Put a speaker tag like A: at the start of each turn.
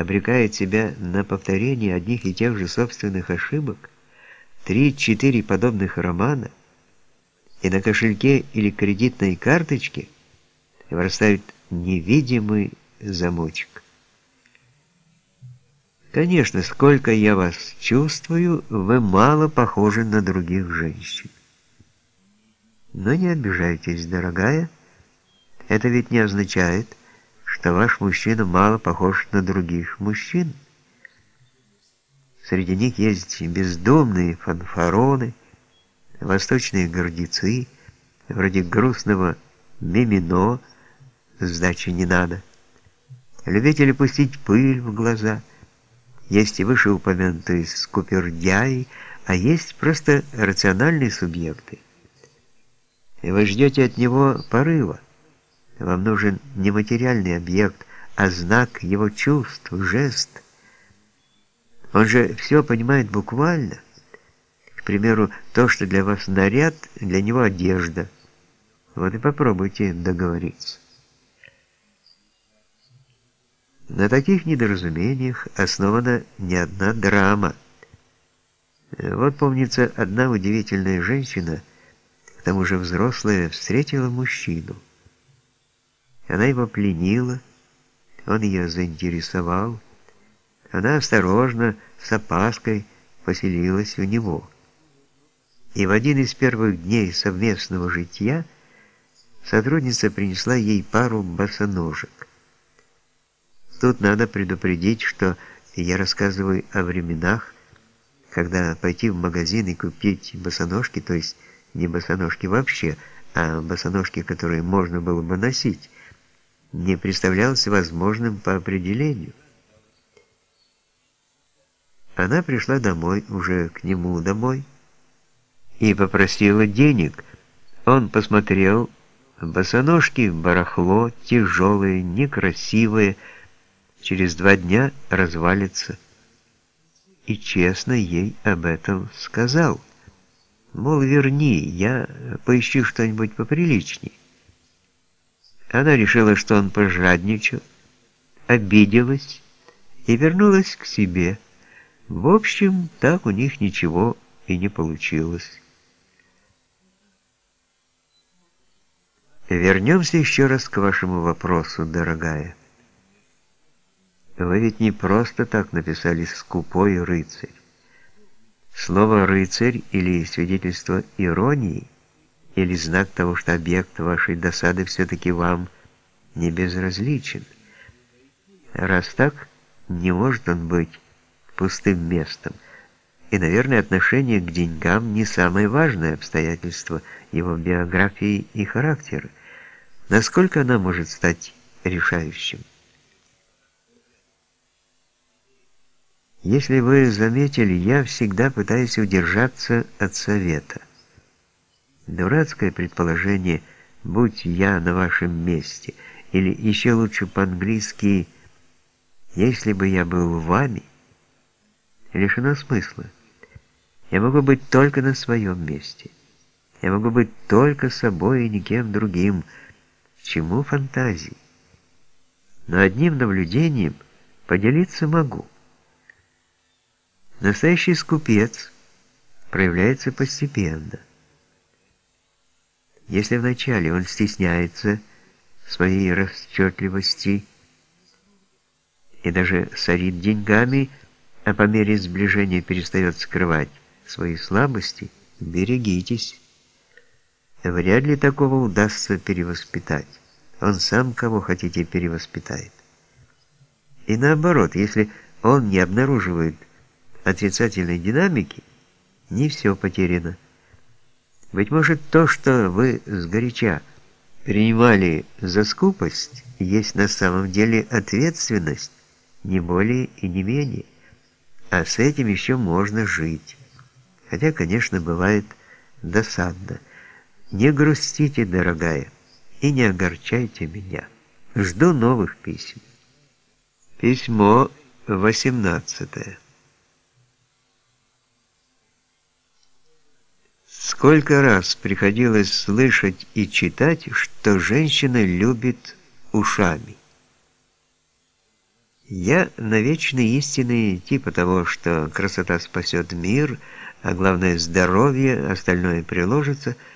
A: обрекает себя на повторение одних и тех же собственных ошибок, три-четыре подобных романа, и на кошельке или кредитной карточке вырастает невидимый замочек. Конечно, сколько я вас чувствую, вы мало похожи на других женщин. Но не обижайтесь, дорогая, это ведь не означает, что ваш мужчина мало похож на других мужчин. Среди них есть бездумные фанфароны, восточные гордецы, вроде грустного мимино, сдачи не надо, любители пустить пыль в глаза. Есть и вышеупомянутые скупердяи, а есть просто рациональные субъекты. И вы ждете от него порыва. Вам нужен не материальный объект, а знак его чувств, жест. Он же все понимает буквально. К примеру, то, что для вас наряд, для него одежда. Вот и попробуйте договориться. На таких недоразумениях основана не одна драма. Вот, помнится, одна удивительная женщина, к тому же взрослая, встретила мужчину. Она его пленила, он ее заинтересовал. Она осторожно, с опаской поселилась у него. И в один из первых дней совместного житья сотрудница принесла ей пару босоножек. Тут надо предупредить, что я рассказываю о временах, когда пойти в магазин и купить босоножки, то есть не босоножки вообще, а босоножки, которые можно было бы носить, не представлялось возможным по определению. Она пришла домой, уже к нему домой, и попросила денег. Он посмотрел, босоножки, барахло, тяжелые, некрасивые, через два дня развалится. И честно ей об этом сказал. Мол, верни, я поищу что-нибудь поприличнее. Она решила, что он пожадничал, обиделась и вернулась к себе. В общем, так у них ничего и не получилось. Вернемся еще раз к вашему вопросу, дорогая. Вы ведь не просто так написали «скупой рыцарь». Слово «рыцарь» или свидетельство иронии – или знак того, что объект вашей досады все-таки вам не безразличен. Раз так, не может он быть пустым местом. И, наверное, отношение к деньгам не самое важное обстоятельство его биографии и характера. Насколько она может стать решающим? Если вы заметили, я всегда пытаюсь удержаться от совета. Дурацкое предположение «будь я на вашем месте» или еще лучше по-английски «если бы я был вами» лишено смысла. Я могу быть только на своем месте. Я могу быть только собой и никем другим. Чему фантазии? Но одним наблюдением поделиться могу. Настоящий скупец проявляется постепенно. Если вначале он стесняется своей расчетливости и даже сорит деньгами, а по мере сближения перестает скрывать свои слабости, берегитесь. Вряд ли такого удастся перевоспитать. Он сам кого хотите перевоспитает. И наоборот, если он не обнаруживает отрицательной динамики, не все потеряно. Быть может, то, что вы сгоряча принимали за скупость, есть на самом деле ответственность, не более и не менее. А с этим еще можно жить. Хотя, конечно, бывает досадно. Не грустите, дорогая, и не огорчайте меня. Жду новых писем. Письмо 18. Сколько раз приходилось слышать и читать, что женщина любит ушами. Я на вечные истины типа того, что красота спасет мир, а главное здоровье, остальное приложится –